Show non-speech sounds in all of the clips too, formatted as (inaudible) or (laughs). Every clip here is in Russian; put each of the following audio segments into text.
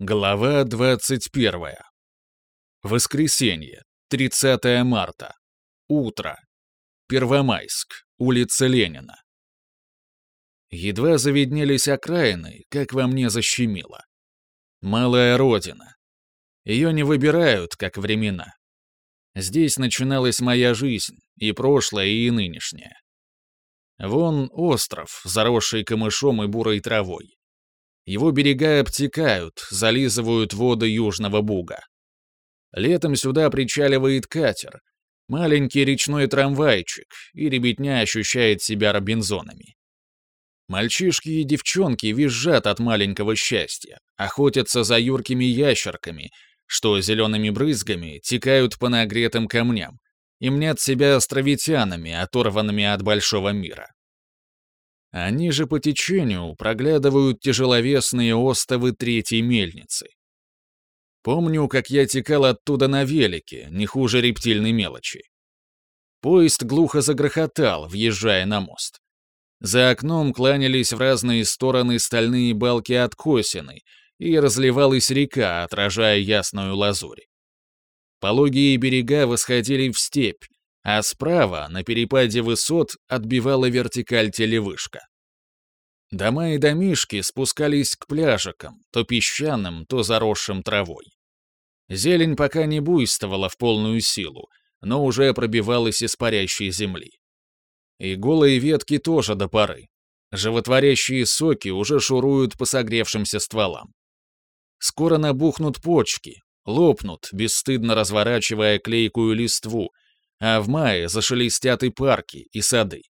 Глава 21. Воскресенье, 30 марта. Утро. Первомайск, улица Ленина. Едва заведнелись окраины, как во мне защемило. Малая родина. Ее не выбирают, как времена. Здесь начиналась моя жизнь, и прошлое, и нынешнее. Вон остров, заросший камышом и бурой травой. Его берега обтекают, зализывают воды Южного Буга. Летом сюда причаливает катер, маленький речной трамвайчик, и ребятня ощущает себя робинзонами. Мальчишки и девчонки визжат от маленького счастья, охотятся за юркими ящерками, что зелеными брызгами текают по нагретым камням, и мнят себя островитянами, оторванными от большого мира. Они же по течению проглядывают тяжеловесные остовы третьей мельницы. Помню, как я текал оттуда на велике, не хуже рептильной мелочи. Поезд глухо загрохотал, въезжая на мост. За окном кланялись в разные стороны стальные балки откосины, и разливалась река, отражая ясную лазурь. Пологие берега восходили в степь, а справа, на перепаде высот, отбивала вертикаль телевышка. Дома и домишки спускались к пляжикам, то песчаным, то заросшим травой. Зелень пока не буйствовала в полную силу, но уже пробивалась из парящей земли. И голые ветки тоже до поры. Животворящие соки уже шуруют по согревшимся стволам. Скоро набухнут почки, лопнут, бесстыдно разворачивая клейкую листву, а в мае зашелестят и парки, и сады.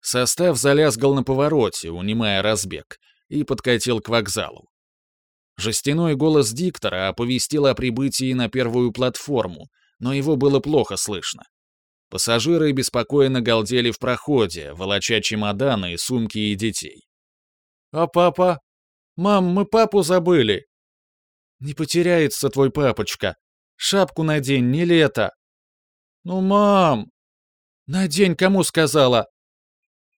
Состав залязгал на повороте, унимая разбег, и подкатил к вокзалу. Жестяной голос диктора оповестил о прибытии на первую платформу, но его было плохо слышно. Пассажиры беспокойно галдели в проходе, волоча чемоданы, сумки и детей. «А папа? Мам, мы папу забыли!» «Не потеряется твой папочка. Шапку надень, не лето!» «Ну, мам!» «Надень, кому сказала?»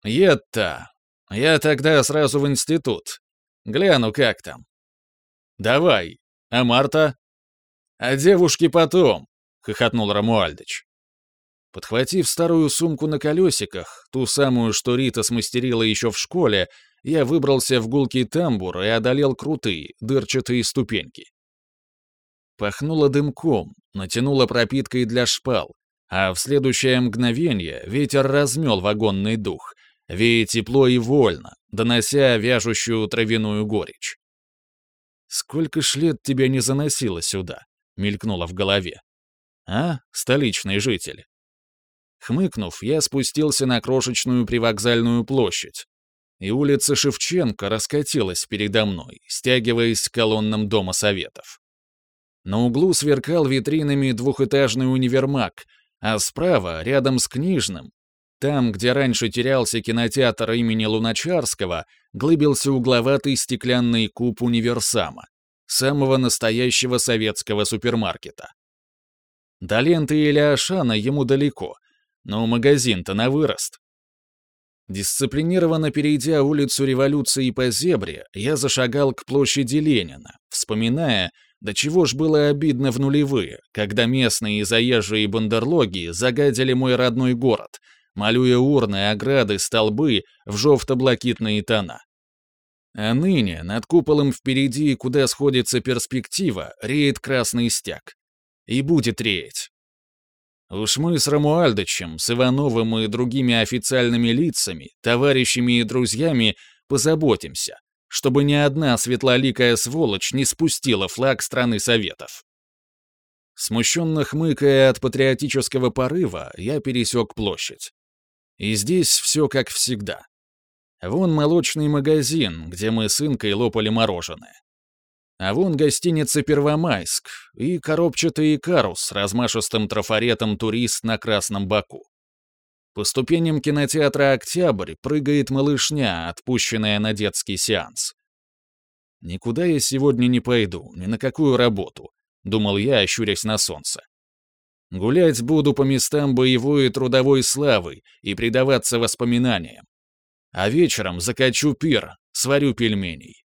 «Ед-то! Я тогда сразу в институт. Гляну, как там». «Давай. А Марта?» «А девушки потом», — хохотнул Рамуальдыч. Подхватив старую сумку на колесиках, ту самую, что Рита смастерила еще в школе, я выбрался в гулкий тамбур и одолел крутые, дырчатые ступеньки. Пахнуло дымком, натянуло пропиткой для шпал, а в следующее мгновение ветер размел вагонный дух, вея тепло и вольно, донося вяжущую травяную горечь. «Сколько ж лет тебя не заносило сюда?» — мелькнуло в голове. «А, столичный житель?» Хмыкнув, я спустился на крошечную привокзальную площадь, и улица Шевченко раскатилась передо мной, стягиваясь к колоннам Дома Советов. На углу сверкал витринами двухэтажный универмаг, а справа, рядом с книжным, там, где раньше терялся кинотеатр имени Луначарского, глыбился угловатый стеклянный куб универсама, самого настоящего советского супермаркета. До ленты или Ашана ему далеко, но магазин-то на вырост. Дисциплинированно перейдя улицу революции по зебре, я зашагал к площади Ленина, вспоминая, до чего ж было обидно в нулевые, когда местные заезжие бандерлоги загадили мой родной город, малюя урны, ограды, столбы в жовто-блакитные тона. А ныне над куполом впереди, куда сходится перспектива, реет красный стяг. И будет реять. Уж мы с Рамуальдычем, с Ивановым и другими официальными лицами, товарищами и друзьями позаботимся, чтобы ни одна светлоликая сволочь не спустила флаг страны Советов. Смущенно хмыкая от патриотического порыва, я пересек площадь. И здесь все как всегда. Вон молочный магазин, где мы с Инкой лопали мороженое. А вон гостиница «Первомайск» и коробчатый Икарус с размашистым трафаретом «Турист» на красном боку. По ступеням кинотеатра «Октябрь» прыгает малышня, отпущенная на детский сеанс. «Никуда я сегодня не пойду, ни на какую работу», — думал я, ощурясь на солнце. «Гулять буду по местам боевой и трудовой славы и предаваться воспоминаниям. А вечером закачу пир, сварю пельменей.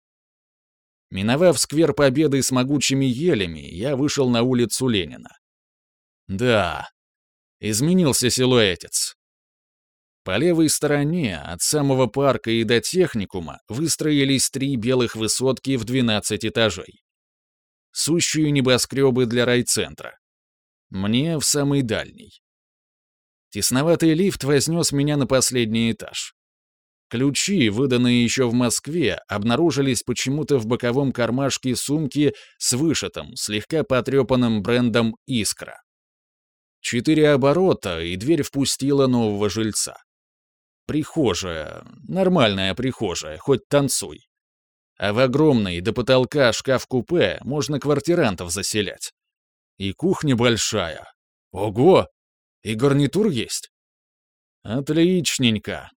Миновав сквер Победы с могучими елями, я вышел на улицу Ленина. Да, изменился силуэтец. По левой стороне, от самого парка и до техникума, выстроились три белых высотки в 12 этажей. Сущие небоскребы для райцентра. Мне в самый дальний. Тесноватый лифт вознес меня на последний этаж. Ключи, выданные еще в Москве, обнаружились почему-то в боковом кармашке сумки с вышитым, слегка потрепанным брендом «Искра». Четыре оборота, и дверь впустила нового жильца. Прихожая, нормальная прихожая, хоть танцуй. А в огромный до потолка шкаф-купе можно квартирантов заселять. И кухня большая. Ого! И гарнитур есть? Отличненько.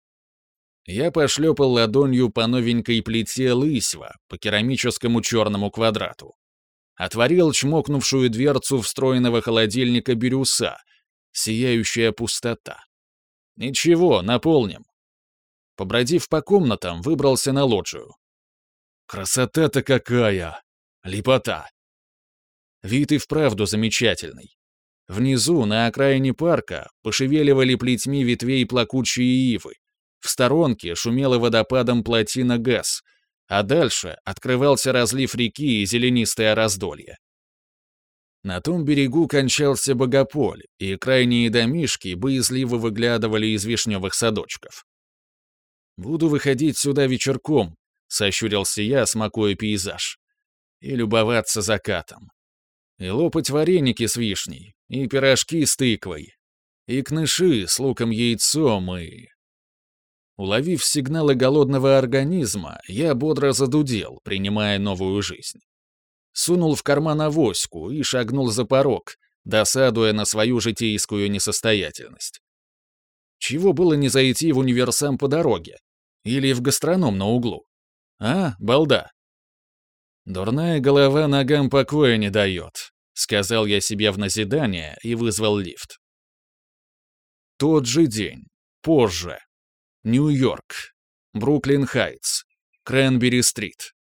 Я пошлепал ладонью по новенькой плите лысьва, по керамическому черному квадрату. Отворил чмокнувшую дверцу встроенного холодильника бирюса. Сияющая пустота. Ничего, наполним. Побродив по комнатам, выбрался на лоджию. Красота-то какая! Лепота! Вид и вправду замечательный. Внизу, на окраине парка, пошевеливали плетьми ветвей плакучие ивы, в сторонке шумела водопадом плотина ГЭС, а дальше открывался разлив реки и зеленистое раздолье. На том берегу кончался богополь, и крайние домишки боязливо выглядывали из вишневых садочков. «Буду выходить сюда вечерком», — сощурился я, смакуя пейзаж, «и любоваться закатом. И лопать вареники с вишней, и пирожки с тыквой, и кныши с луком-яйцом, и...» Уловив сигналы голодного организма, я бодро задудел, принимая новую жизнь. Сунул в карман авоську и шагнул за порог, досадуя на свою житейскую несостоятельность. Чего было не зайти в универсам по дороге? Или в гастроном на углу? А, балда? Дурная голова ногам покоя не дает, сказал я себе в назидание и вызвал лифт. Тот же день, позже. Нью-Йорк, Бруклин-Хайтс, Кренбери-стрит.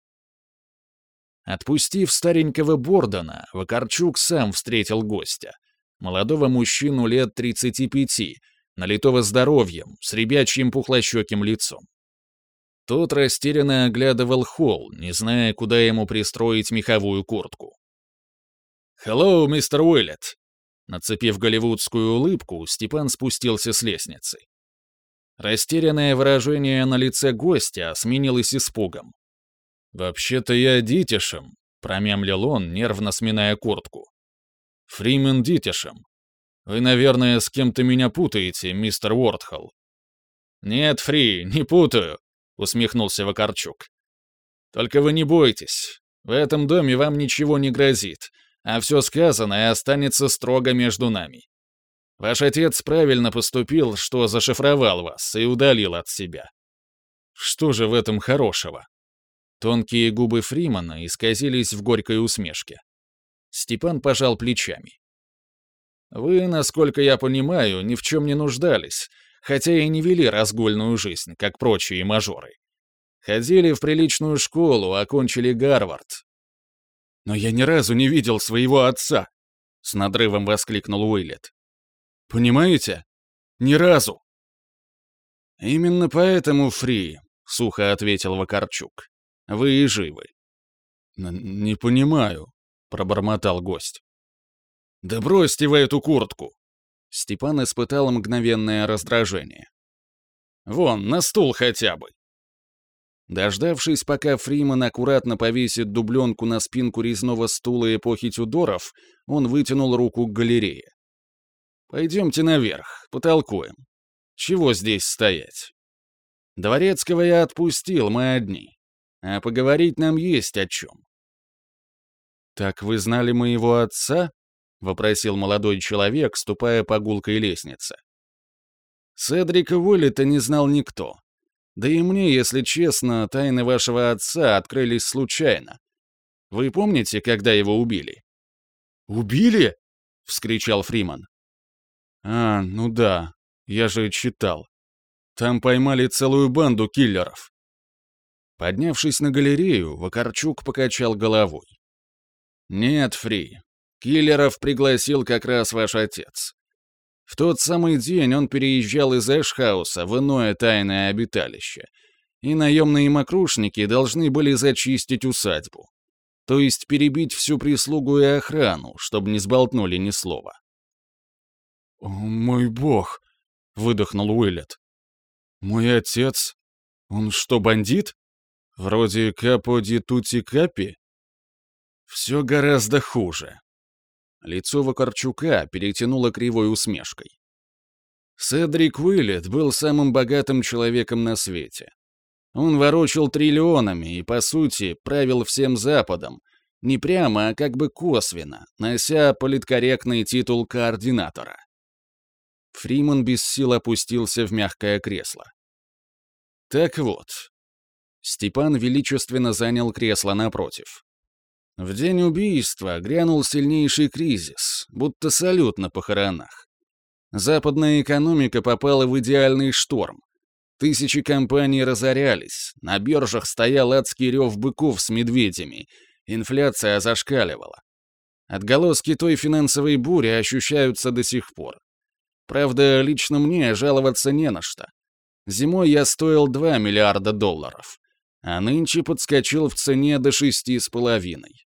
Отпустив старенького Бордона, Вакарчук сам встретил гостя. Молодого мужчину лет 35, налитого здоровьем, с ребячьим пухлощеким лицом. Тот растерянно оглядывал холл, не зная, куда ему пристроить меховую куртку. «Hello, мистер Уиллет!» Нацепив голливудскую улыбку, Степан спустился с лестницы. Растерянное выражение на лице гостя сменилось испугом. «Вообще-то я Дитишем», — промямлил он, нервно сминая куртку. «Фримен Дитишем. Вы, наверное, с кем-то меня путаете, мистер Уортхолл». «Нет, Фри, не путаю», — усмехнулся Вакарчук. «Только вы не бойтесь. В этом доме вам ничего не грозит, а все сказанное останется строго между нами. Ваш отец правильно поступил, что зашифровал вас и удалил от себя. Что же в этом хорошего? Тонкие губы Фримана исказились в горькой усмешке. Степан пожал плечами. Вы, насколько я понимаю, ни в чем не нуждались, хотя и не вели разгульную жизнь, как прочие мажоры. Ходили в приличную школу, окончили Гарвард. Но я ни разу не видел своего отца, с надрывом воскликнул Уиллет. Понимаете? Ни разу. Именно поэтому, Фри, сухо ответил Вакарчук. Вы и живы. Не понимаю, пробормотал гость. Да бросьте вы эту куртку. Степан испытал мгновенное раздражение. Вон, на стул хотя бы. Дождавшись, пока Фриман аккуратно повесит дубленку на спинку резного стула эпохи Тюдоров, он вытянул руку к галерее. Пойдемте наверх, потолкуем. Чего здесь стоять? Дворецкого я отпустил, мы одни. А поговорить нам есть о чем. «Так вы знали моего отца?» — вопросил молодой человек, ступая по гулкой лестнице. Седрика Уиллета не знал никто. Да и мне, если честно, тайны вашего отца открылись случайно. Вы помните, когда его убили? «Убили?» — вскричал Фриман. А, ну да, я же читал. Там поймали целую банду киллеров. Поднявшись на галерею, Вакарчук покачал головой. «Нет, Фри, киллеров пригласил как раз ваш отец. В тот самый день он переезжал из Эшхауса в иное тайное обиталище, и наемные мокрушники должны были зачистить усадьбу. То есть перебить всю прислугу и охрану, чтобы не сболтнули ни слова. «О, мой бог!» — выдохнул Уиллет. «Мой отец? Он что, бандит?» Вроде Капо ди Тути Капи? Все гораздо хуже. Лицо Вакарчука перетянуло кривой усмешкой. Седрик Уиллет был самым богатым человеком на свете. Он ворочал триллионами и, по сути, правил всем Западом, не прямо, а как бы косвенно, нося политкорректный титул координатора. Фриман без сил опустился в мягкое кресло. Так вот, Степан величественно занял кресло напротив. В день убийства грянул сильнейший кризис, будто салют на похоронах. Западная экономика попала в идеальный шторм. Тысячи компаний разорялись, на биржах стоял адский рев быков с медведями, инфляция зашкаливала. Отголоски той финансовой бури ощущаются до сих пор. Правда, лично мне жаловаться не на что. Зимой я стоил 2 миллиарда долларов а нынче подскочил в цене до шести с половиной.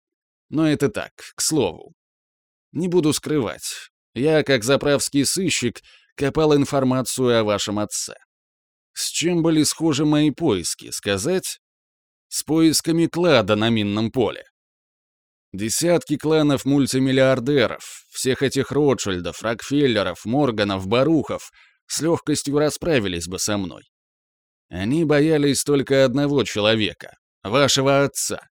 Но это так, к слову. Не буду скрывать, я, как заправский сыщик, копал информацию о вашем отце. С чем были схожи мои поиски, сказать? С поисками клада на минном поле. Десятки кланов мультимиллиардеров, всех этих Ротшильдов, Рокфеллеров, Морганов, Барухов с легкостью расправились бы со мной. Они боялись только одного человека — вашего отца.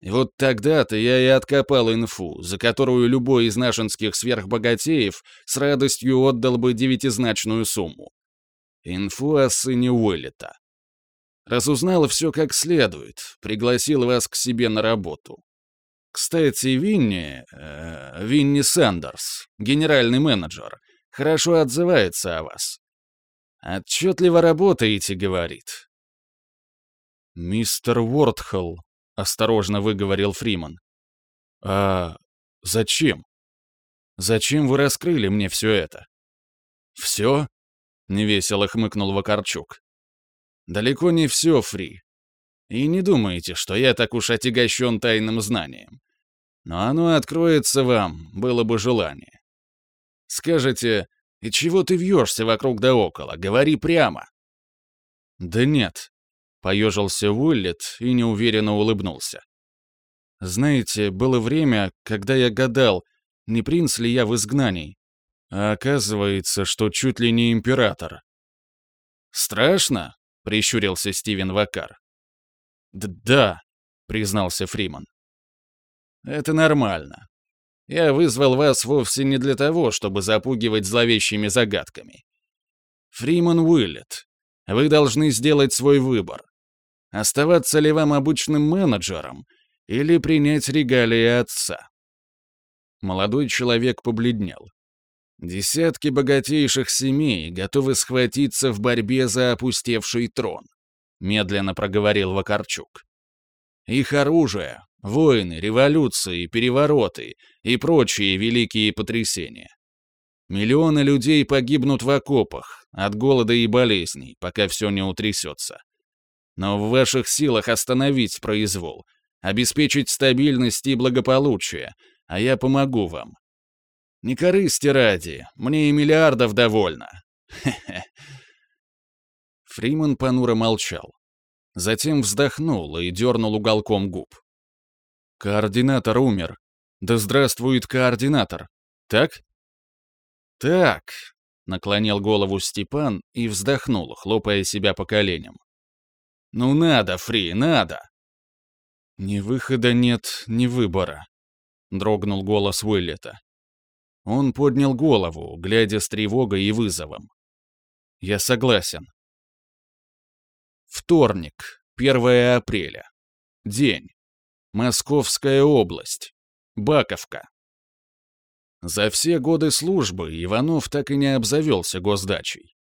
И вот тогда-то я и откопал инфу, за которую любой из нашинских сверхбогатеев с радостью отдал бы девятизначную сумму. Инфу о сыне Уэллета. Разузнал все как следует, пригласил вас к себе на работу. Кстати, Винни, э, Винни Сандерс, генеральный менеджер, хорошо отзывается о вас. «Отчетливо работаете», — говорит. «Мистер Уортхолл», — осторожно выговорил Фриман. «А зачем? Зачем вы раскрыли мне все это?» «Все?» — невесело хмыкнул Вакарчук. «Далеко не все, Фри. И не думайте, что я так уж отягощен тайным знанием. Но оно откроется вам, было бы желание. Скажете, и чего ты вьешься вокруг да около? Говори прямо!» «Да нет», — поежился Уиллет и неуверенно улыбнулся. «Знаете, было время, когда я гадал, не принц ли я в изгнании, а оказывается, что чуть ли не император». «Страшно?» — прищурился Стивен Вакар. «Да», — признался Фриман. «Это нормально. Я вызвал вас вовсе не для того, чтобы запугивать зловещими загадками. Фриман Уиллет, вы должны сделать свой выбор. Оставаться ли вам обычным менеджером или принять регалии отца? Молодой человек побледнел. Десятки богатейших семей готовы схватиться в борьбе за опустевший трон, медленно проговорил Вакарчук. Их оружие Войны, революции, перевороты и прочие великие потрясения. Миллионы людей погибнут в окопах, от голода и болезней, пока все не утрясется. Но в ваших силах остановить произвол, обеспечить стабильность и благополучие, а я помогу вам. Не корысти ради, мне и миллиардов довольно. Фриман понуро молчал. Затем вздохнул и дернул уголком губ. Координатор умер. Да здравствует координатор. Так? Так, наклонил голову Степан и вздохнул, хлопая себя по коленям. Ну надо, Фри, надо. Ни выхода нет, ни выбора, дрогнул голос Уиллета. Он поднял голову, глядя с тревогой и вызовом. Я согласен. Вторник, 1 апреля. День. Московская область. Баковка. За все годы службы Иванов так и не обзавелся госдачей.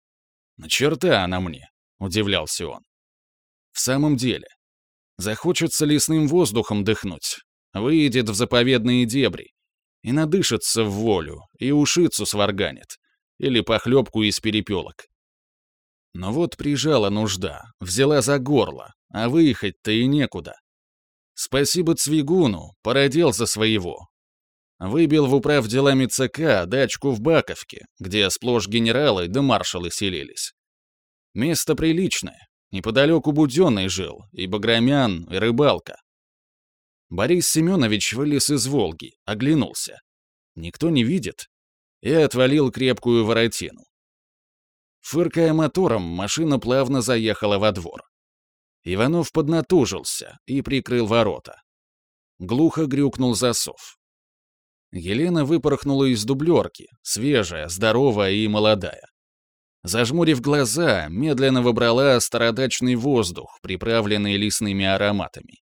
«На черта она мне», — удивлялся он. В самом деле, Захочется лесным воздухом дыхнуть, выйдет в заповедные дебри и надышится в волю, и ушицу сварганит, или похлебку из перепелок. Но вот прижала нужда, взяла за горло, а выехать-то и некуда. Спасибо Цвигуну, породил за своего. Выбил в управ делами ЦК дачку в Баковке, где сплошь генералы да маршалы селились. Место приличное, неподалеку Буденный жил, и Баграмян, и рыбалка. Борис Семенович вылез из Волги, оглянулся. Никто не видит. И отвалил крепкую воротину. Фыркая мотором, машина плавно заехала во двор. Иванов поднатужился и прикрыл ворота. Глухо грюкнул засов. Елена выпорхнула из дублерки, свежая, здоровая и молодая. Зажмурив глаза, медленно выбрала стародачный воздух, приправленный лесными ароматами.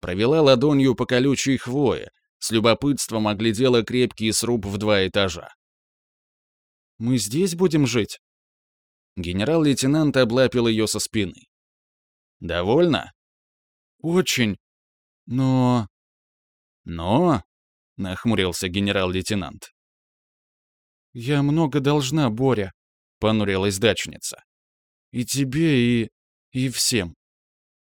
Провела ладонью по колючей хвое, с любопытством оглядела крепкий сруб в два этажа. «Мы здесь будем жить?» Генерал-лейтенант облапил ее со спины. «Довольно?» «Очень. Но...» «Но?» — нахмурился генерал-лейтенант. «Я много должна, Боря», — понурилась дачница. «И тебе, и... и всем.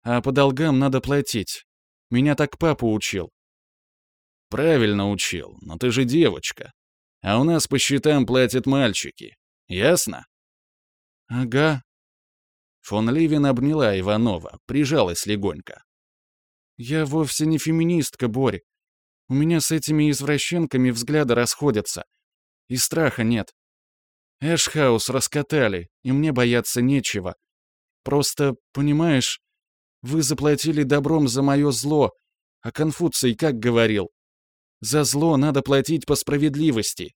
А по долгам надо платить. Меня так папа учил». «Правильно учил, но ты же девочка. А у нас по счетам платят мальчики. Ясно?» «Ага». Фон Ливен обняла Иванова, прижалась легонько. «Я вовсе не феминистка, Борь. У меня с этими извращенками взгляды расходятся. И страха нет. Эшхаус раскатали, и мне бояться нечего. Просто, понимаешь, вы заплатили добром за мое зло, а Конфуций как говорил? За зло надо платить по справедливости.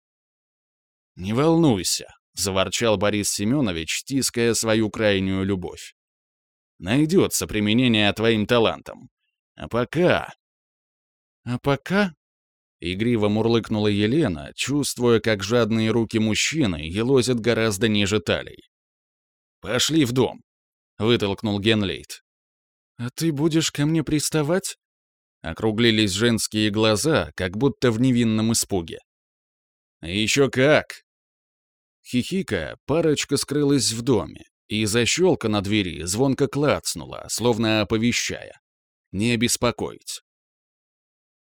«Не волнуйся», — заворчал Борис Семенович, стиская свою крайнюю любовь. «Найдется применение твоим талантам. А пока...» «А пока...» Игриво мурлыкнула Елена, чувствуя, как жадные руки мужчины елозят гораздо ниже талии. «Пошли в дом», — вытолкнул Генлейт. «А ты будешь ко мне приставать?» Округлились женские глаза, как будто в невинном испуге. «Еще как!» Хихикая, парочка скрылась в доме, и защелка на двери звонко клацнула, словно оповещая. «Не беспокоить».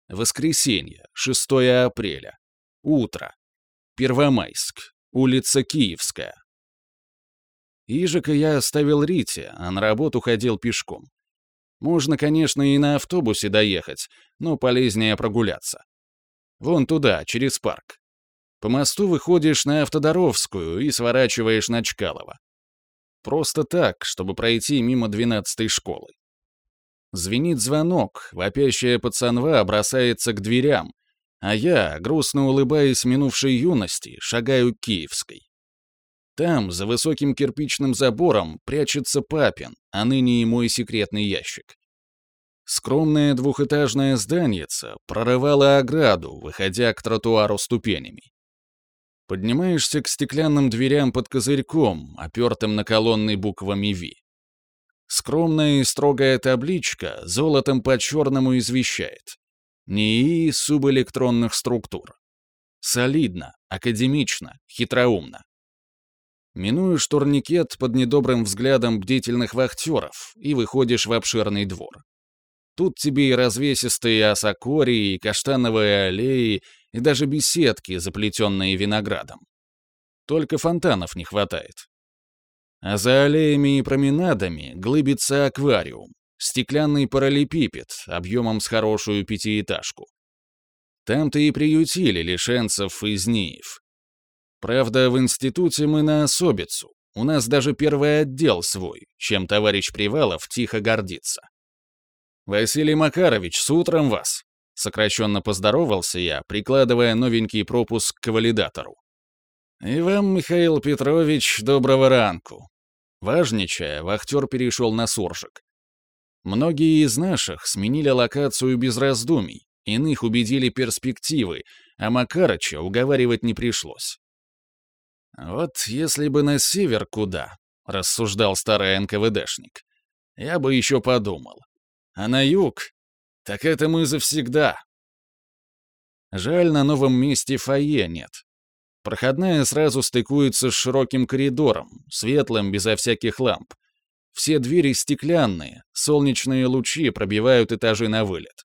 Воскресенье, 6 апреля. Утро. Первомайск. Улица Киевская. Ижика я оставил Рите, а на работу ходил пешком. Можно, конечно, и на автобусе доехать, но полезнее прогуляться. Вон туда, через парк. По мосту выходишь на Автодоровскую и сворачиваешь на Чкалова. Просто так, чтобы пройти мимо 12-й школы. Звенит звонок, вопящая пацанва бросается к дверям, а я, грустно улыбаясь минувшей юности, шагаю к Киевской. Там, за высоким кирпичным забором, прячется папин, а ныне и мой секретный ящик. Скромное двухэтажное зданице прорывало ограду, выходя к тротуару ступенями. Поднимаешься к стеклянным дверям под козырьком, опертым на колонны буквами «Ви». Скромная и строгая табличка золотом по черному извещает. НИИ субэлектронных структур. Солидно, академично, хитроумно. Минуешь турникет под недобрым взглядом бдительных вахтеров и выходишь в обширный двор. Тут тебе и развесистые осокории, и каштановые аллеи, и даже беседки, заплетенные виноградом. Только фонтанов не хватает. А за аллеями и променадами глыбится аквариум, стеклянный параллелепипед объемом с хорошую пятиэтажку. Там-то и приютили лишенцев из НИИев. Правда, в институте мы на особицу. У нас даже первый отдел свой, чем товарищ Привалов тихо гордится. «Василий Макарович, с утром вас!» Сокращенно поздоровался я, прикладывая новенький пропуск к валидатору. «И вам, Михаил Петрович, доброго ранку. Важничая, вахтер перешел на суржик. Многие из наших сменили локацию без раздумий, иных убедили перспективы, а Макарыча уговаривать не пришлось. «Вот если бы на север куда», — рассуждал старый НКВДшник, — «я бы еще подумал. А на юг? Так это мы завсегда. Жаль, на новом месте фойе нет. Проходная сразу стыкуется с широким коридором, светлым, безо всяких ламп. Все двери стеклянные, солнечные лучи пробивают этажи на вылет.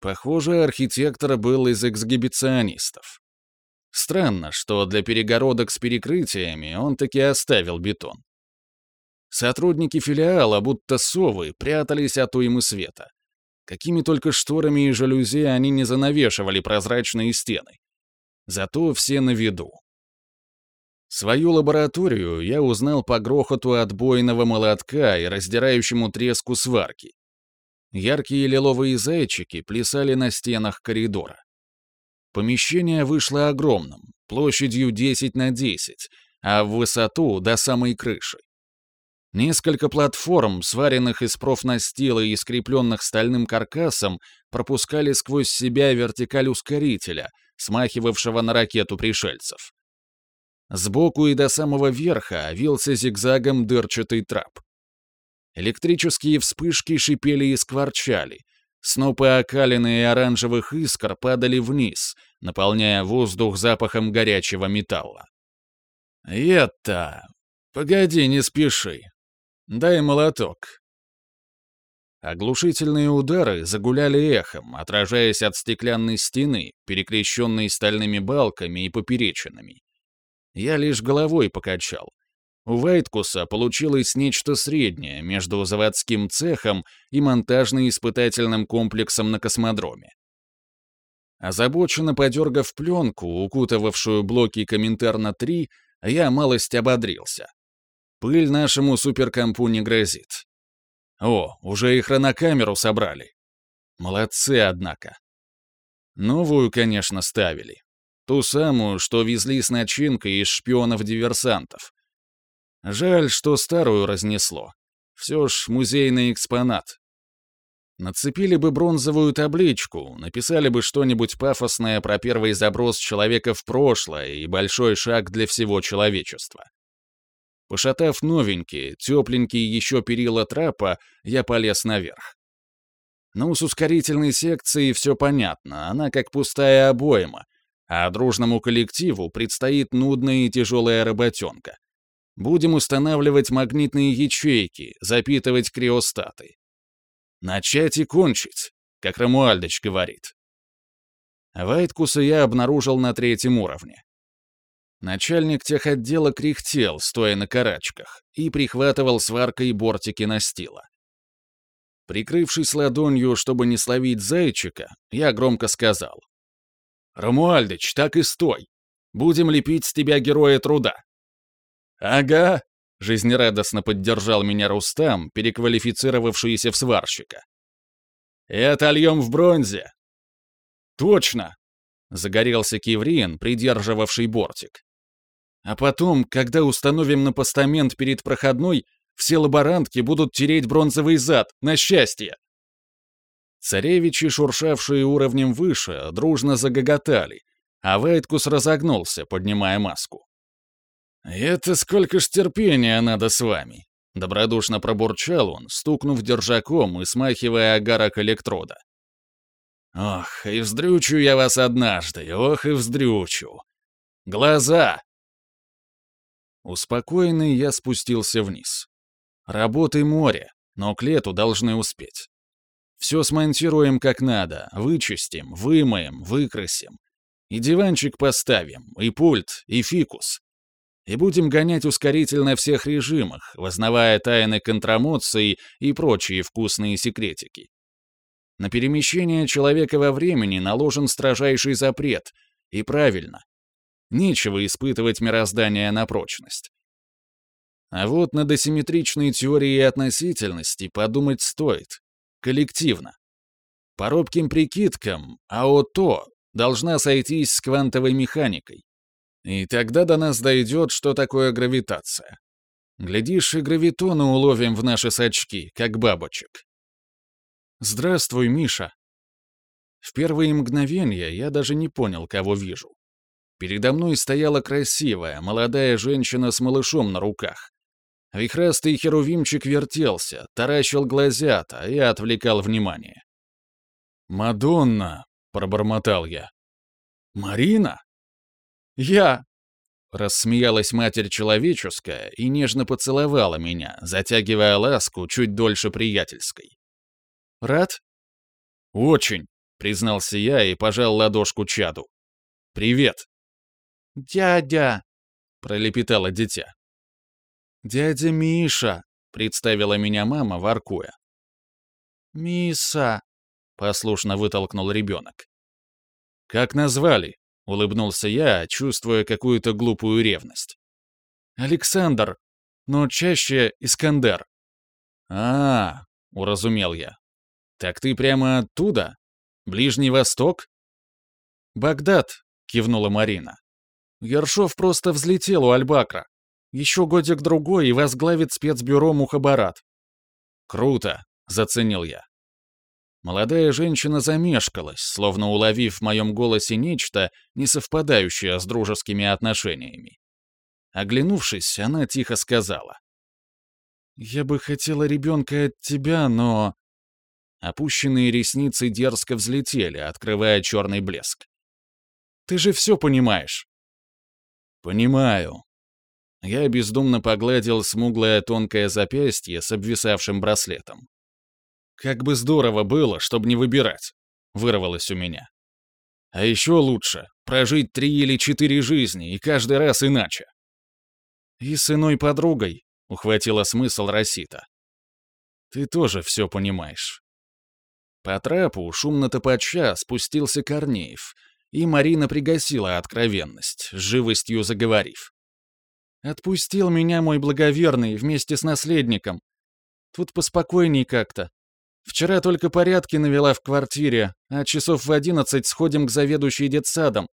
Похоже, архитектор был из эксгибиционистов. Странно, что для перегородок с перекрытиями он таки оставил бетон. Сотрудники филиала, будто совы, прятались от уймы света. Какими только шторами и жалюзи они не занавешивали прозрачные стены. Зато все на виду. Свою лабораторию я узнал по грохоту отбойного молотка и раздирающему треску сварки. Яркие лиловые зайчики плясали на стенах коридора. Помещение вышло огромным, площадью 10 на 10, а в высоту до самой крыши. Несколько платформ, сваренных из профнастила и скрепленных стальным каркасом, пропускали сквозь себя вертикаль ускорителя, смахивавшего на ракету пришельцев. Сбоку и до самого верха вился зигзагом дырчатый трап. Электрические вспышки шипели и скворчали. Снопы окалины и оранжевых искр падали вниз, наполняя воздух запахом горячего металла. «Это... Погоди, не спеши. Дай молоток». Оглушительные удары загуляли эхом, отражаясь от стеклянной стены, перекрещенной стальными балками и поперечинами. Я лишь головой покачал. У Вайткуса получилось нечто среднее между заводским цехом и монтажно-испытательным комплексом на космодроме. Озабоченно подергав пленку, укутывавшую блоки Коминтерна-3, я малость ободрился. Пыль нашему суперкомпу не грозит. О, уже и хронокамеру собрали. Молодцы, однако. Новую, конечно, ставили. Ту самую, что везли с начинкой из шпионов-диверсантов. Жаль, что старую разнесло. Все ж музейный экспонат. Нацепили бы бронзовую табличку, написали бы что-нибудь пафосное про первый заброс человека в прошлое и большой шаг для всего человечества. Пошатав новенькие, тепленькие еще перила трапа, я полез наверх. Ну, с ускорительной секцией все понятно, она как пустая обойма, а дружному коллективу предстоит нудная и тяжелая работенка. Будем устанавливать магнитные ячейки, запитывать криостаты. Начать и кончить, как Рамуальдыч говорит. Вайткуса я обнаружил на третьем уровне. Начальник техотдела кряхтел, стоя на карачках, и прихватывал сваркой бортики настила. Прикрывшись ладонью, чтобы не словить зайчика, я громко сказал. «Рамуальдыч, так и стой! Будем лепить с тебя героя труда!» «Ага», Жизнерадостно поддержал меня Рустам, переквалифицировавшийся в сварщика. «Это льем в бронзе!» «Точно!» — загорелся Кивриен, придерживавший бортик. «А потом, когда установим на постамент перед проходной, все лаборантки будут тереть бронзовый зад, на счастье!» Царевичи, шуршавшие уровнем выше, дружно загоготали, а Вайткус разогнулся, поднимая маску. «Это сколько ж терпения надо с вами!» Добродушно пробурчал он, стукнув держаком и смахивая агарок электрода. «Ох, и вздрючу я вас однажды, ох и вздрючу! Глаза!» Успокоенный я спустился вниз. Работы море, но к лету должны успеть. Все смонтируем как надо, вычистим, вымоем, выкрасим. И диванчик поставим, и пульт, и фикус и будем гонять ускоритель на всех режимах, вознавая тайны контрамоции и прочие вкусные секретики. На перемещение человека во времени наложен строжайший запрет, и правильно. Нечего испытывать мироздание на прочность. А вот над асимметричной теорией относительности подумать стоит. Коллективно. По робким прикидкам, АОТО должна сойтись с квантовой механикой. И тогда до нас дойдет, что такое гравитация. Глядишь, и гравитоны уловим в наши сачки, как бабочек. Здравствуй, Миша. В первые мгновения я даже не понял, кого вижу. Передо мной стояла красивая, молодая женщина с малышом на руках. Вихрастый херувимчик вертелся, таращил глазята и отвлекал внимание. «Мадонна!» — пробормотал я. «Марина?» «Я!» — рассмеялась матерь человеческая и нежно поцеловала меня, затягивая ласку чуть дольше приятельской. «Рад?» «Очень», — признался я и пожал ладошку чаду. «Привет». «Дядя!» — пролепетало дитя. «Дядя Миша!» — представила меня мама, воркуя. «Миса!» — послушно вытолкнул ребенок. «Как назвали?» — улыбнулся я, чувствуя какую-то глупую ревность. «Александр, но чаще Искандер». «А, -а — уразумел я. Так ты прямо оттуда? Ближний Восток?» «Багдад», — кивнула Марина. «Ершов просто взлетел у Альбакра. Еще годик-другой и возглавит спецбюро Мухабарат. «Круто», — заценил я. Молодая женщина замешкалась, словно уловив в моем голосе нечто, не совпадающее с дружескими отношениями. Оглянувшись, она тихо сказала. «Я бы хотела ребенка от тебя, но...» Опущенные ресницы дерзко взлетели, открывая черный блеск. «Ты же все понимаешь». «Понимаю», я бездумно погладил смуглое тонкое запястье с обвисавшим браслетом. «Как бы здорово было, чтобы не выбирать!» — вырвалось у меня. «А еще лучше — прожить три или четыре жизни, и каждый раз иначе!» «И с иной подругой», — ухватила смысл Росита. «Ты тоже все понимаешь». По трапу, шумно топача, спустился Корнеев, и Марина пригасила откровенность, живостью заговорив. Отпустил меня мой благоверный вместе с наследником. Тут поспокойней как-то. Вчера только порядки навела в квартире, а часов в одиннадцать сходим к заведующей детсадом.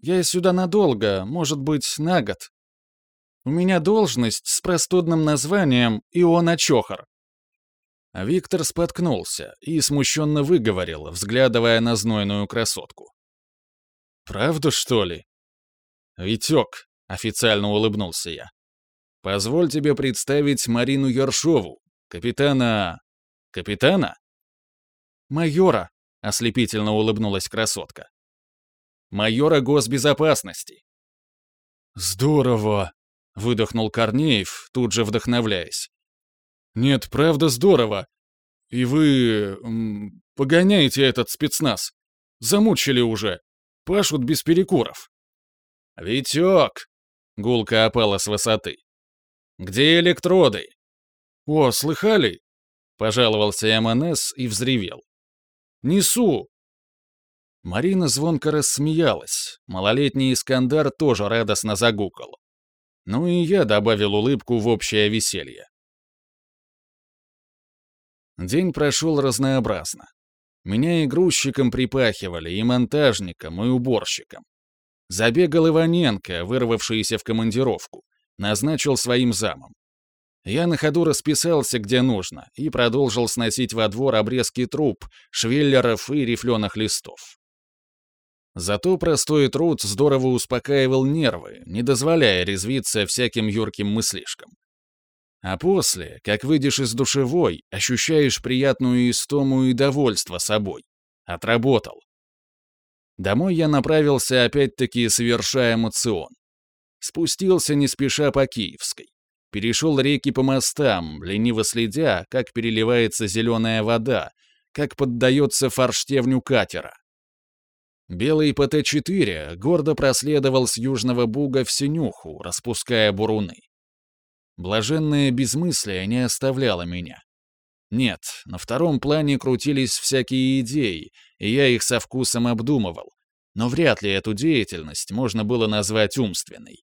Я сюда надолго, может быть, на год. У меня должность с простудным названием Иона Чохар. А Виктор споткнулся и смущенно выговорил, взглядывая на знойную красотку. «Правда, что ли?» «Витек, — официально улыбнулся я. «Позволь тебе представить Марину Ершову, капитана... капитана?» «Майора», — ослепительно улыбнулась красотка. «Майора госбезопасности». «Здорово!» — выдохнул Корнеев, тут же вдохновляясь. «Нет, правда здорово. И вы... Погоняете этот спецназ. Замучили уже. Пашут без перекуров». «Витек!» Гулка опала с высоты. «Где электроды?» «О, слыхали?» — пожаловался МНС и взревел. «Несу!» Марина звонко рассмеялась. Малолетний Искандар тоже радостно загукал. Ну и я добавил улыбку в общее веселье. День прошел разнообразно. Меня и грузчиком припахивали, и монтажником, и уборщиком. Забегал Иваненко, вырвавшийся в командировку, назначил своим замом. Я на ходу расписался, где нужно, и продолжил сносить во двор обрезки труб, швеллеров и рифленых листов. Зато простой труд здорово успокаивал нервы, не дозволяя резвиться всяким юрким мыслишкам. А после, как выйдешь из душевой, ощущаешь приятную истому и довольство собой. Отработал. Домой я направился опять-таки совершая эмоцион. Спустился не спеша по Киевской. Перешел реки по мостам, лениво следя, как переливается зеленая вода, как поддается форштевню катера. Белый ПТ-4 гордо проследовал с южного буга в синюху, распуская буруны. Блаженное безмыслие не оставляло меня. Нет, на втором плане крутились всякие идеи, и я их со вкусом обдумывал, но вряд ли эту деятельность можно было назвать умственной.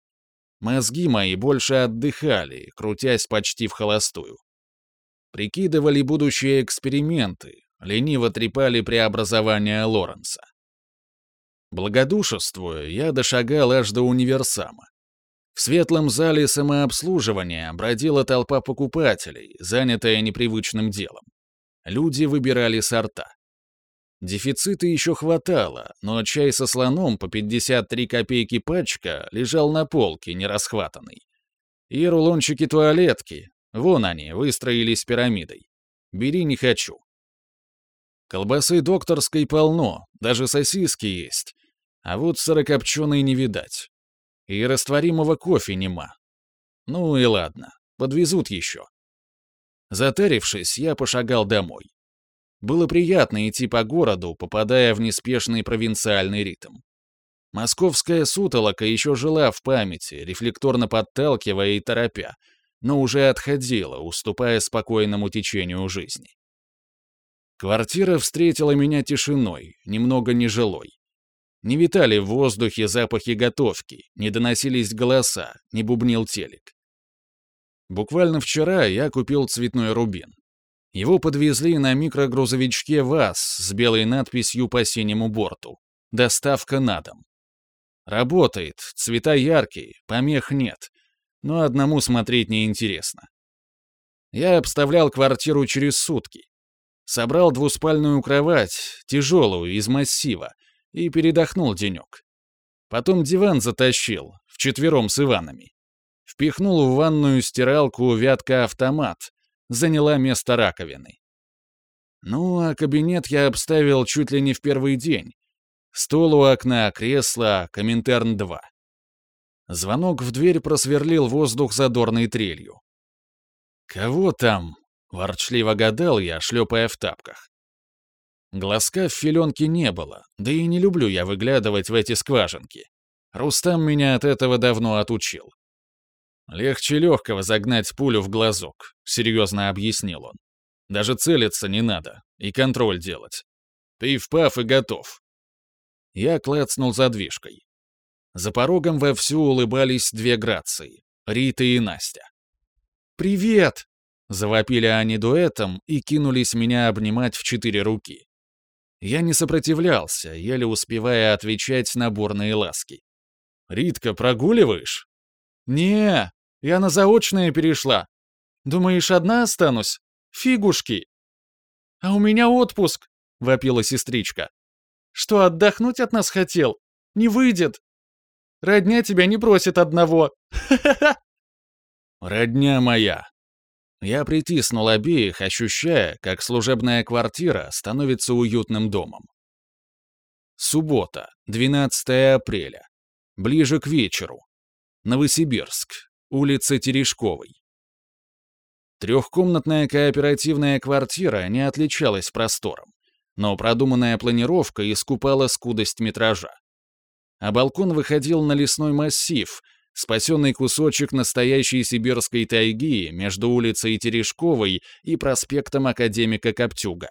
Мозги мои больше отдыхали, крутясь почти в холостую. Прикидывали будущие эксперименты, лениво трепали преобразование Лоренса. Благодушествуя, я дошагал аж до универсама. В светлом зале самообслуживания бродила толпа покупателей, занятая непривычным делом. Люди выбирали сорта. Дефицита еще хватало, но чай со слоном по 53 копейки пачка лежал на полке, нерасхватанный. И рулончики туалетки. Вон они, выстроились пирамидой. Бери не хочу. Колбасы докторской полно, даже сосиски есть. А вот сырокопченой не видать. И растворимого кофе нема. Ну и ладно, подвезут еще. Затарившись, я пошагал домой. Было приятно идти по городу, попадая в неспешный провинциальный ритм. Московская сутолока еще жила в памяти, рефлекторно подталкивая и торопя, но уже отходила, уступая спокойному течению жизни. Квартира встретила меня тишиной, немного нежилой. Не витали в воздухе запахи готовки, не доносились голоса, не бубнил телек. Буквально вчера я купил цветной рубин. Его подвезли на микрогрузовичке ВАЗ с белой надписью по синему борту. Доставка на дом. Работает, цвета яркие, помех нет. Но одному смотреть неинтересно. Я обставлял квартиру через сутки. Собрал двуспальную кровать, тяжелую, из массива, и передохнул денек. Потом диван затащил, вчетвером с Иванами. Впихнул в ванную стиралку вятка-автомат, заняла место раковины. Ну, а кабинет я обставил чуть ли не в первый день. Стол у окна, кресло, Коминтерн-2. Звонок в дверь просверлил воздух задорной трелью. «Кого там?» — ворчливо гадал я, шлепая в тапках. Глазка в филенке не было, да и не люблю я выглядывать в эти скважинки. Рустам меня от этого давно отучил. «Легче легкого загнать пулю в глазок», — серьезно объяснил он. «Даже целиться не надо, и контроль делать. Ты впав и готов». Я клацнул задвижкой. За порогом вовсю улыбались две грации — Рита и Настя. «Привет!» — завопили они дуэтом и кинулись меня обнимать в четыре руки. Я не сопротивлялся, еле успевая отвечать на бурные ласки. «Ритка, прогуливаешь?» «Не, я на заочное перешла. Думаешь, одна останусь? Фигушки!» «А у меня отпуск!» — вопила сестричка. «Что, отдохнуть от нас хотел? Не выйдет! Родня тебя не просит одного! (laughs) Ха-ха-ха!» «Родня моя!» Я притиснул обеих, ощущая, как служебная квартира становится уютным домом. Суббота, 12 апреля. Ближе к вечеру. Новосибирск, улица Терешковой. Трехкомнатная кооперативная квартира не отличалась простором, но продуманная планировка искупала скудость метража. А балкон выходил на лесной массив, спасенный кусочек настоящей сибирской тайги между улицей Терешковой и проспектом Академика Коптюга.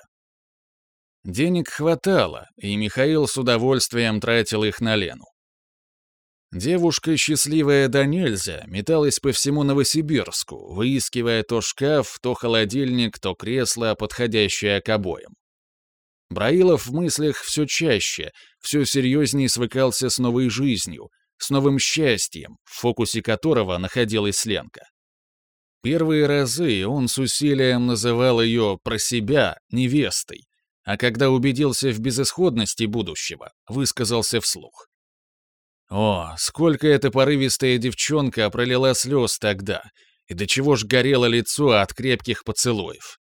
Денег хватало, и Михаил с удовольствием тратил их на Лену. Девушка, счастливая до нельзя, металась по всему Новосибирску, выискивая то шкаф, то холодильник, то кресло, подходящее к обоям. Браилов в мыслях все чаще, все серьезнее свыкался с новой жизнью, с новым счастьем, в фокусе которого находилась Ленка. Первые разы он с усилием называл ее про себя невестой, а когда убедился в безысходности будущего, высказался вслух. О, сколько эта порывистая девчонка пролила слез тогда, и до чего ж горело лицо от крепких поцелуев.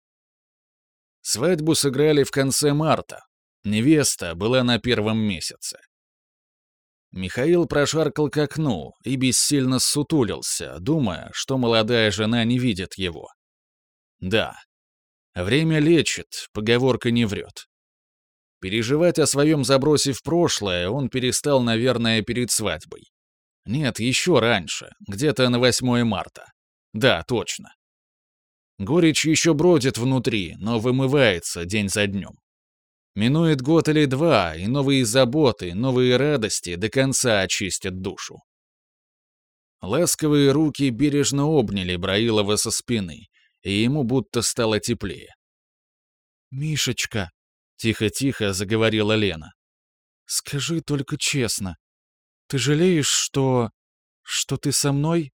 Свадьбу сыграли в конце марта. Невеста была на первом месяце. Михаил прошаркал к окну и бессильно сутулился, думая, что молодая жена не видит его. Да, время лечит, поговорка не врет. Переживать о своем забросе в прошлое он перестал, наверное, перед свадьбой. Нет, еще раньше, где-то на 8 марта. Да, точно. Горечь еще бродит внутри, но вымывается день за днем. Минует год или два, и новые заботы, новые радости до конца очистят душу. Ласковые руки бережно обняли Браилова со спины, и ему будто стало теплее. «Мишечка», — тихо-тихо заговорила Лена, — «скажи только честно, ты жалеешь, что... что ты со мной?»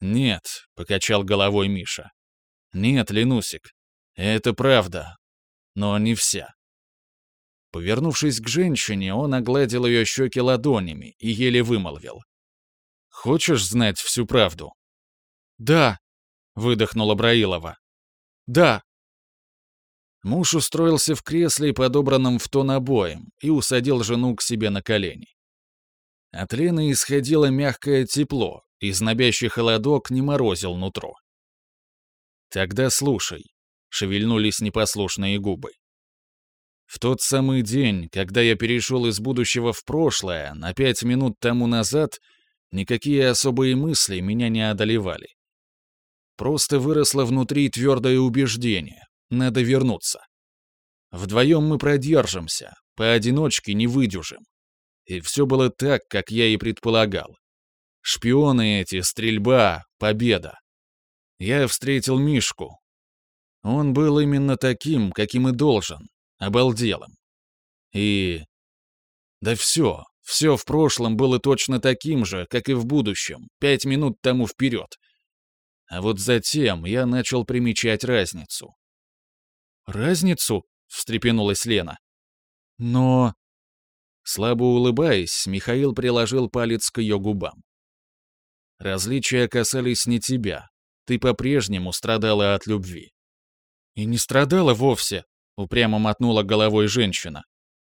«Нет», — покачал головой Миша. «Нет, Ленусик, это правда, но не вся». Повернувшись к женщине, он огладил ее щеки ладонями и еле вымолвил. «Хочешь знать всю правду?» «Да», — выдохнула Браилова. «Да». Муж устроился в кресле, подобранном в тон обоем, и усадил жену к себе на колени. От Лены исходило мягкое тепло, и знобящий холодок не морозил нутро. «Тогда слушай», — шевельнулись непослушные губы. В тот самый день, когда я перешел из будущего в прошлое, на пять минут тому назад, никакие особые мысли меня не одолевали. Просто выросло внутри твердое убеждение — надо вернуться. Вдвоем мы продержимся, поодиночке не выдюжим. И все было так, как я и предполагал. Шпионы эти, стрельба, победа. Я встретил Мишку. Он был именно таким, каким и должен, обалделым. И... Да все, все в прошлом было точно таким же, как и в будущем, пять минут тому вперед. А вот затем я начал примечать разницу. «Разницу?» — встрепенулась Лена. «Но...» Слабо улыбаясь, Михаил приложил палец к ее губам. «Различия касались не тебя. Ты по-прежнему страдала от любви». «И не страдала вовсе», — упрямо мотнула головой женщина.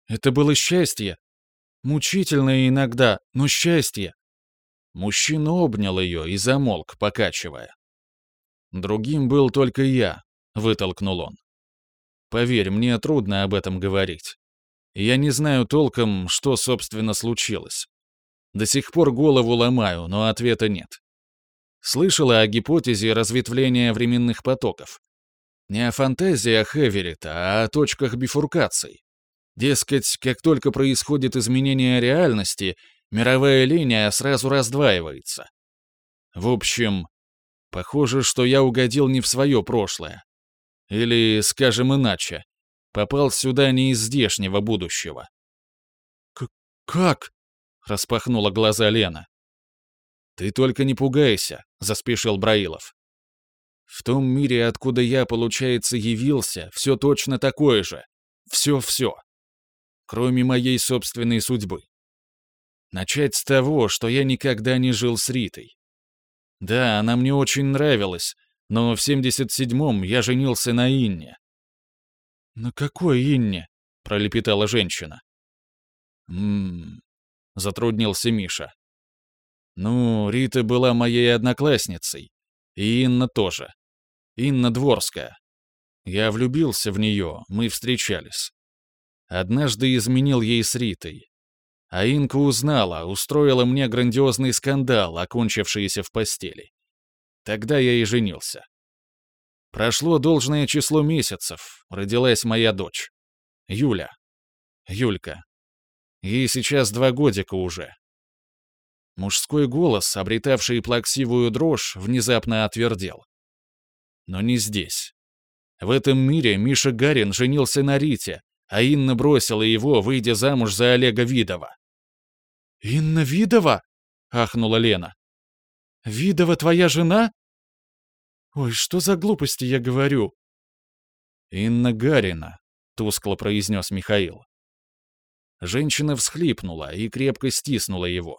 «Это было счастье. Мучительное иногда, но счастье». Мужчина обнял ее и замолк, покачивая. «Другим был только я», — вытолкнул он. «Поверь, мне трудно об этом говорить. Я не знаю толком, что, собственно, случилось. До сих пор голову ломаю, но ответа нет. Слышала о гипотезе разветвления временных потоков. Не о фантазиях Эверетта, а о точках бифуркаций. Дескать, как только происходит изменение реальности, мировая линия сразу раздваивается. В общем, похоже, что я угодил не в свое прошлое. Или, скажем иначе, попал сюда не из здешнего будущего. К «Как?» — распахнула глаза Лена. «Ты только не пугайся», — заспешил Браилов. В том мире, откуда я, получается, явился, все точно такое же. Все-все. Кроме моей собственной судьбы. Начать с того, что я никогда не жил с Ритой. Да, она мне очень нравилась, но в 77-м я женился на Инне. «На какой Инне?» — пролепетала женщина. «Ммм...» — затруднился Миша. «Ну, Рита была моей одноклассницей. И Инна тоже. Инна Дворская. Я влюбился в нее, мы встречались. Однажды изменил ей с Ритой. А Инка узнала, устроила мне грандиозный скандал, окончившийся в постели. Тогда я и женился. Прошло должное число месяцев, родилась моя дочь. Юля. Юлька. Ей сейчас два годика уже. Мужской голос, обретавший плаксивую дрожь, внезапно отвердел. Но не здесь. В этом мире Миша Гарин женился на Рите, а Инна бросила его, выйдя замуж за Олега Видова. «Инна Видова?» — ахнула Лена. «Видова твоя жена?» «Ой, что за глупости я говорю?» «Инна Гарина», — тускло произнес Михаил. Женщина всхлипнула и крепко стиснула его.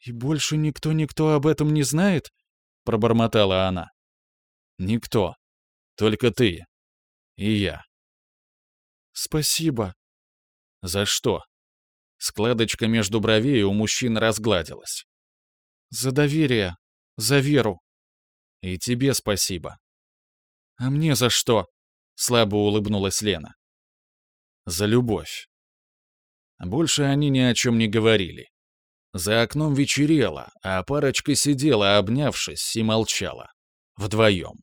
«И больше никто-никто об этом не знает?» — пробормотала она. Никто. Только ты. И я. Спасибо. За что? Складочка между бровей у мужчины разгладилась. За доверие. За веру. И тебе спасибо. А мне за что? Слабо улыбнулась Лена. За любовь. Больше они ни о чем не говорили. За окном вечерело, а парочка сидела, обнявшись, и молчала. Вдвоем.